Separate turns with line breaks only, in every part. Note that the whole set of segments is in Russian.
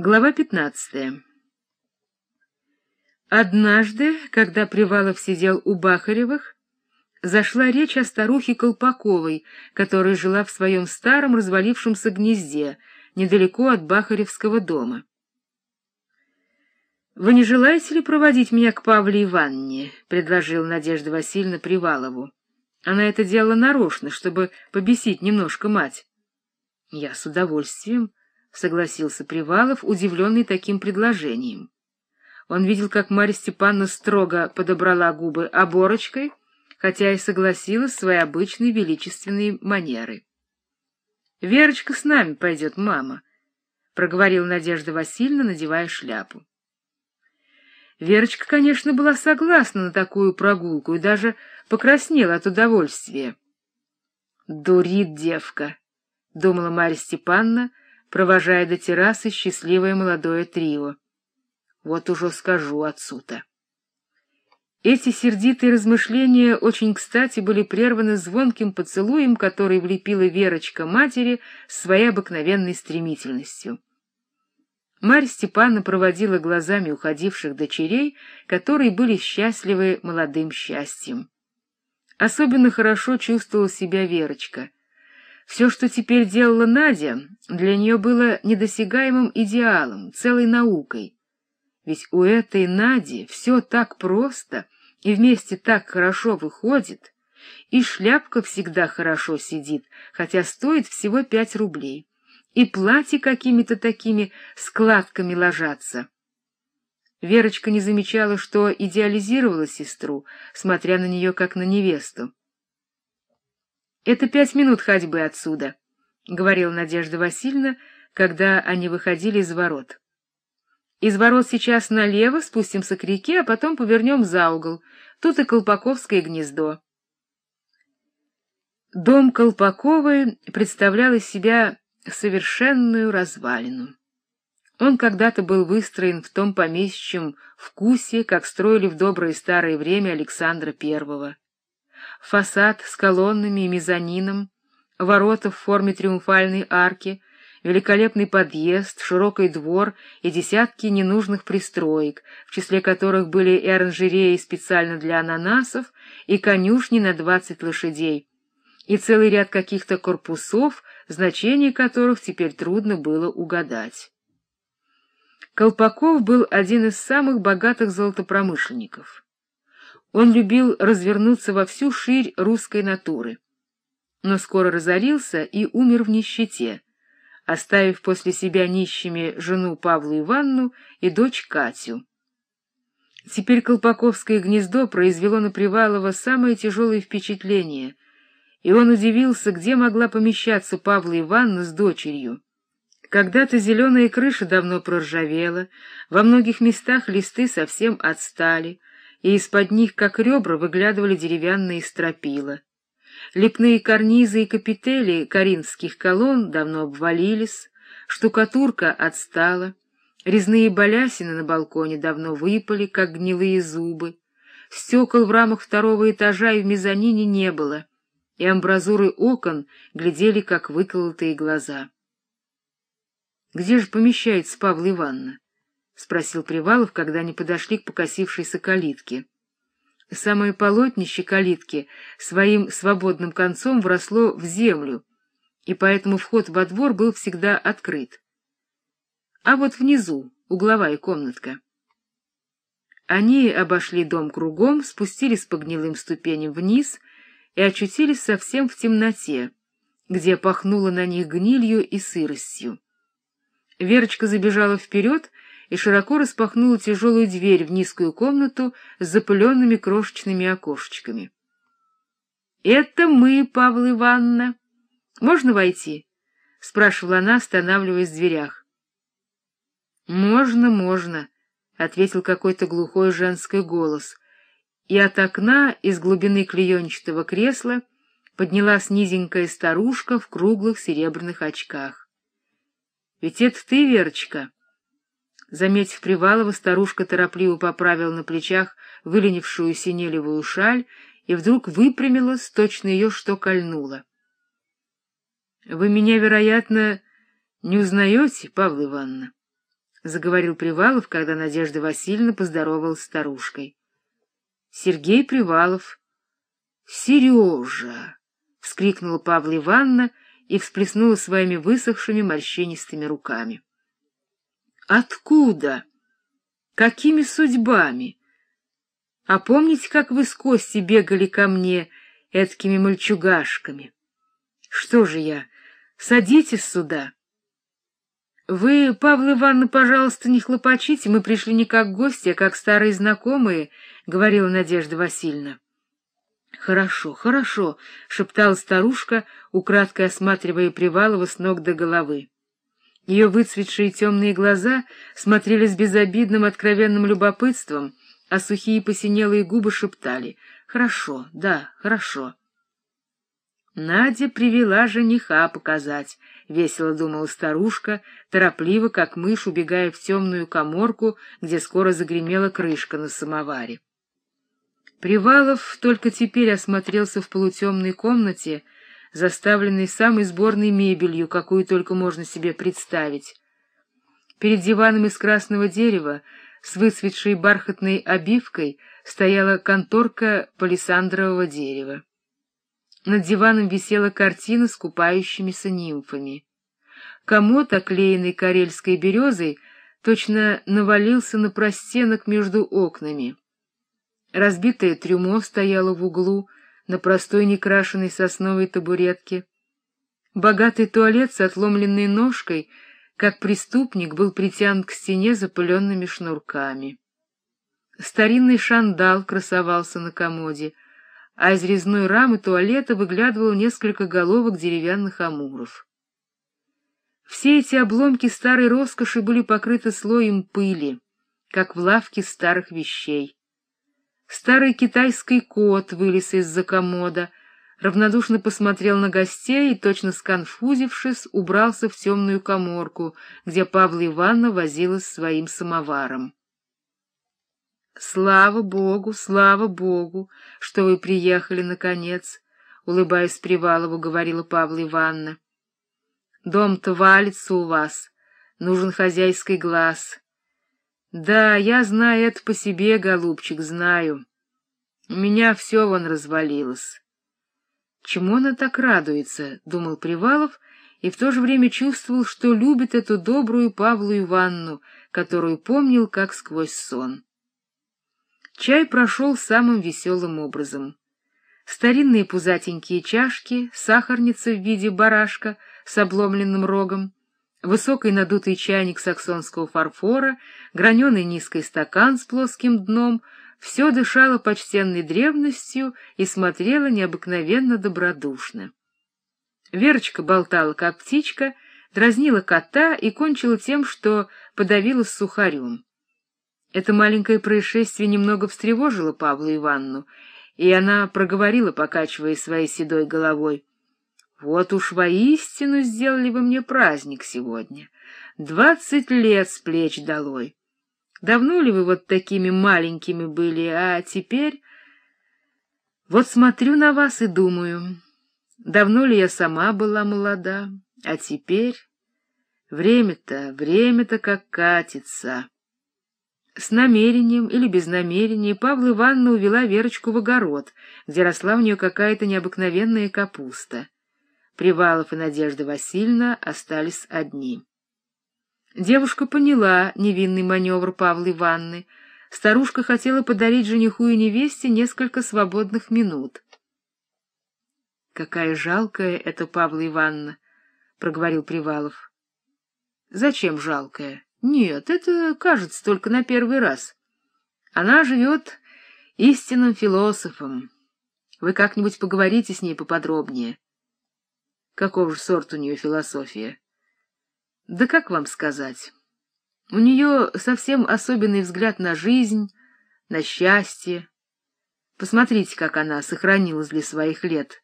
Глава пятнадцатая Однажды, когда Привалов сидел у Бахаревых, зашла речь о старухе Колпаковой, которая жила в своем старом развалившемся гнезде, недалеко от Бахаревского дома. «Вы не желаете ли проводить меня к Павле Ивановне?» — предложила Надежда Васильевна Привалову. Она это делала нарочно, чтобы побесить немножко мать. «Я с удовольствием», — согласился Привалов, удивленный таким предложением. Он видел, как Марья Степановна строго подобрала губы оборочкой, хотя и согласилась своей обычной величественной манерой. — Верочка с нами пойдет, мама, — проговорила Надежда Васильевна, надевая шляпу. Верочка, конечно, была согласна на такую прогулку и даже покраснела от удовольствия. «Дурит девка», — думала Марья Степановна, провожая до террасы счастливое молодое трио. «Вот уже скажу отцу-то». Эти сердитые размышления очень кстати были прерваны звонким поцелуем, который влепила Верочка матери своей обыкновенной стремительностью. Марья Степановна проводила глазами уходивших дочерей, которые были счастливы молодым счастьем. Особенно хорошо чувствовала себя Верочка. Все, что теперь делала Надя, для нее было недосягаемым идеалом, целой наукой. Ведь у этой Нади все так просто и вместе так хорошо выходит, и шляпка всегда хорошо сидит, хотя стоит всего пять рублей и платья какими-то такими складками ложатся. Верочка не замечала, что идеализировала сестру, смотря на нее как на невесту. — Это пять минут ходьбы отсюда, — говорила Надежда Васильевна, когда они выходили из ворот. — Из ворот сейчас налево спустимся к реке, а потом повернем за угол. Тут и Колпаковское гнездо. Дом Колпаковой представлял из себя совершенную развалину. Он когда-то был выстроен в том помещичьем вкусе, как строили в доброе старое время Александра I. Фасад с колоннами и мезонином, ворота в форме триумфальной арки, великолепный подъезд, широкий двор и десятки ненужных пристроек, в числе которых были и оранжереи специально для ананасов, и конюшни на двадцать лошадей, и целый ряд каких-то корпусов, значение которых теперь трудно было угадать. Колпаков был один из самых богатых золотопромышленников. Он любил развернуться во всю ширь русской натуры, но скоро разорился и умер в нищете, оставив после себя нищими жену Павлу Ивановну и дочь Катю. Теперь Колпаковское гнездо произвело на Привалова самое тяжелое впечатление — и он удивился, где могла помещаться Павла Ивановна с дочерью. Когда-то зеленая крыша давно проржавела, во многих местах листы совсем отстали, и из-под них, как ребра, выглядывали деревянные стропила. Лепные карнизы и капители коринфских колонн давно обвалились, штукатурка отстала, резные балясины на балконе давно выпали, как гнилые зубы, стекол в рамах второго этажа и в мезонине не было — и амбразуры окон глядели, как выколотые глаза. — Где же помещается Павла Ивановна? — спросил Привалов, когда они подошли к покосившейся калитке. Самое полотнище калитки своим свободным концом вросло в землю, и поэтому вход во двор был всегда открыт. А вот внизу угловая комнатка. Они обошли дом кругом, спустились по гнилым ступеням вниз и очутились совсем в темноте, где пахнуло на них гнилью и сыростью. Верочка забежала вперед и широко распахнула тяжелую дверь в низкую комнату с запыленными крошечными окошечками. — Это мы, Павла Ивановна. Можно войти? — спрашивала она, останавливаясь в дверях. — Можно, можно, — ответил какой-то глухой женский голос — и от окна из глубины клеенчатого кресла поднялась низенькая старушка в круглых серебряных очках. — Ведь это ты, Верочка? Заметив Привалова, старушка торопливо поправила на плечах выленившую синелевую шаль и вдруг выпрямилась, точно ее что кольнуло. — Вы меня, вероятно, не узнаете, Павла Ивановна? — заговорил Привалов, когда Надежда Васильевна поздоровалась с старушкой. — Сергей Привалов. — Сережа! — вскрикнула Павла Ивановна и всплеснула своими высохшими морщинистыми руками. — Откуда? Какими судьбами? А помните, как вы с Костей бегали ко мне эткими мальчугашками? Что же я, садитесь сюда. Вы, Павла Ивановна, пожалуйста, не хлопочите, мы пришли не как гости, а как старые знакомые, — говорила Надежда Васильевна. — Хорошо, хорошо, — шептала старушка, украдкой осматривая Привалова с ног до головы. Ее выцветшие темные глаза смотрели с безобидным откровенным любопытством, а сухие посинелые губы шептали «Хорошо, да, хорошо». Надя привела жениха показать, — весело думала старушка, торопливо, как мышь, убегая в темную коморку, где скоро загремела крышка на самоваре. Привалов только теперь осмотрелся в полутемной комнате, заставленной самой сборной мебелью, какую только можно себе представить. Перед диваном из красного дерева с выцветшей бархатной обивкой стояла конторка палисандрового дерева. Над диваном висела картина с купающимися нимфами. Комод, оклеенный карельской березой, точно навалился на простенок между окнами. Разбитое трюмо стояло в углу на простой некрашенной сосновой табуретке. Богатый туалет с отломленной ножкой, как преступник, был притянут к стене запыленными шнурками. Старинный шандал красовался на комоде, а из резной рамы туалета выглядывало несколько головок деревянных амуров. Все эти обломки старой роскоши были покрыты слоем пыли, как в лавке старых вещей. Старый китайский кот вылез из-за комода, равнодушно посмотрел на гостей и, точно сконфузившись, убрался в темную коморку, где Павла Ивановна возилась своим самоваром. — Слава Богу, слава Богу, что вы приехали, наконец! — улыбаясь Привалову, говорила Павла Ивановна. — Дом-то валится у вас, нужен хозяйский глаз. Да, я знаю это по себе, голубчик, знаю. У меня все вон развалилось. Чему она так радуется, — думал Привалов, и в то же время чувствовал, что любит эту добрую Павлу Иванну, которую помнил как сквозь сон. Чай прошел самым веселым образом. Старинные пузатенькие чашки, сахарница в виде барашка с обломленным рогом, высокий надутый чайник саксонского фарфора, граненый низкий стакан с плоским дном — все дышало почтенной древностью и смотрело необыкновенно добродушно. Верочка болтала, как птичка, дразнила кота и кончила тем, что подавилась сухарем. Это маленькое происшествие немного встревожило Павлу Ивановну, и она проговорила, покачивая своей седой головой. Вот уж воистину сделали вы мне праздник сегодня. Двадцать лет с плеч долой. Давно ли вы вот такими маленькими были, а теперь... Вот смотрю на вас и думаю, давно ли я сама была молода, а теперь... Время-то, время-то как катится. С намерением или без намерения Павла Ивановна увела Верочку в огород, где росла у нее какая-то необыкновенная капуста. Привалов и Надежда Васильевна остались одни. Девушка поняла невинный маневр Павла Ивановны. Старушка хотела подарить жениху и невесте несколько свободных минут. — Какая жалкая это Павла Ивановна, — проговорил Привалов. — Зачем жалкая? Нет, это кажется только на первый раз. Она живет истинным философом. Вы как-нибудь поговорите с ней поподробнее. — Какого же сорта у нее философия? Да как вам сказать? У нее совсем особенный взгляд на жизнь, на счастье. Посмотрите, как она сохранилась для своих лет.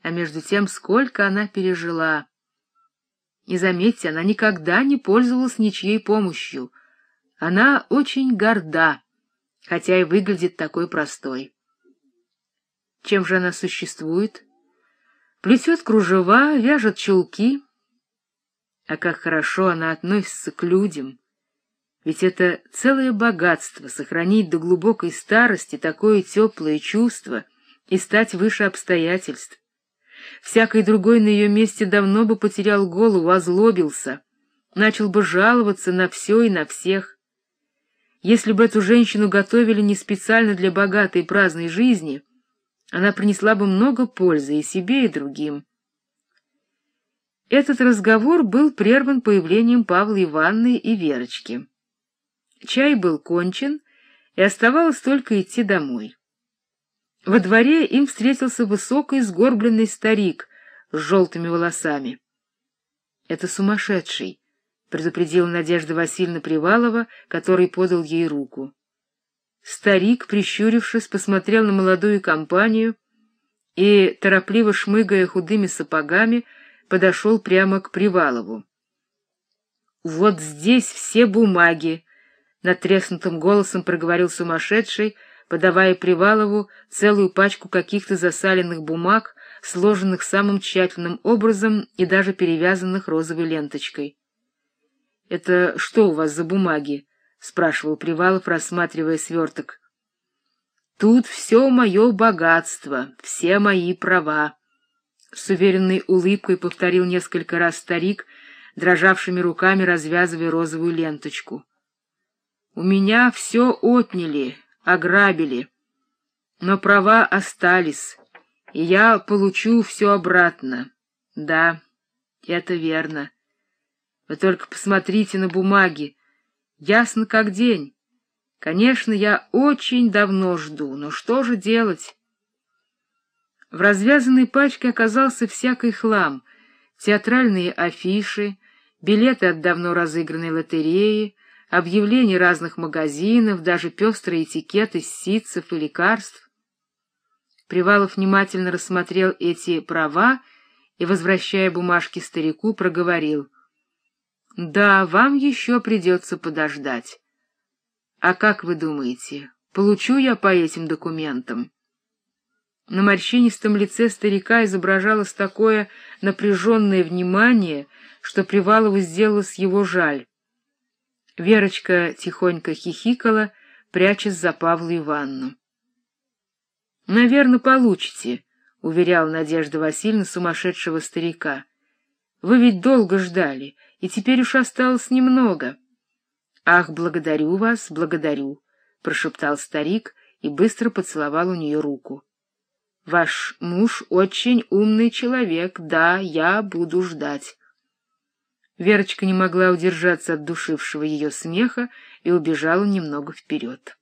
А между тем, сколько она пережила. И заметьте, она никогда не пользовалась ничьей помощью. Она очень горда, хотя и выглядит такой простой. Чем же она существует? — Плетет кружева, вяжет чулки. А как хорошо она относится к людям, Ведь это целое богатство — сохранить до глубокой старости такое теплое чувство и стать выше обстоятельств. Всякий другой на ее месте давно бы потерял голову, озлобился, начал бы жаловаться на все и на всех. Если бы эту женщину готовили не специально для богатой и праздной жизни, она принесла бы много пользы и себе, и другим. Этот разговор был прерван появлением Павла Ивановны и Верочки. Чай был кончен, и оставалось только идти домой. Во дворе им встретился высокий сгорбленный старик с желтыми волосами. — Это сумасшедший, — предупредила Надежда Васильевна Привалова, который подал ей руку. Старик, прищурившись, посмотрел на молодую компанию и, торопливо шмыгая худыми сапогами, подошел прямо к Привалову. — Вот здесь все бумаги, — натреснутым голосом проговорил сумасшедший, подавая Привалову целую пачку каких-то засаленных бумаг, сложенных самым тщательным образом и даже перевязанных розовой ленточкой. — Это что у вас за бумаги? — спрашивал Привалов, рассматривая сверток. — Тут все мое богатство, все мои права. С уверенной улыбкой повторил несколько раз старик, дрожавшими руками развязывая розовую ленточку. «У меня все отняли, ограбили, но права остались, и я получу все обратно. Да, это верно. Вы только посмотрите на бумаги, ясно как день. Конечно, я очень давно жду, но что же делать?» В развязанной пачке оказался всякий хлам, театральные афиши, билеты от давно разыгранной лотереи, объявления разных магазинов, даже пестрые этикеты ситцев и лекарств. Привалов внимательно рассмотрел эти права и, возвращая бумажки старику, проговорил. — Да, вам еще придется подождать. — А как вы думаете, получу я по этим документам? На морщинистом лице старика изображалось такое напряженное внимание, что Привалову сделалось его жаль. Верочка тихонько хихикала, прячась за Павлу Ивановну. — Наверное, получите, — уверял Надежда Васильевна сумасшедшего старика. — Вы ведь долго ждали, и теперь уж осталось немного. — Ах, благодарю вас, благодарю, — прошептал старик и быстро поцеловал у нее руку. Ваш муж очень умный человек, да, я буду ждать. Верочка не могла удержаться от душившего ее смеха и убежала немного вперед.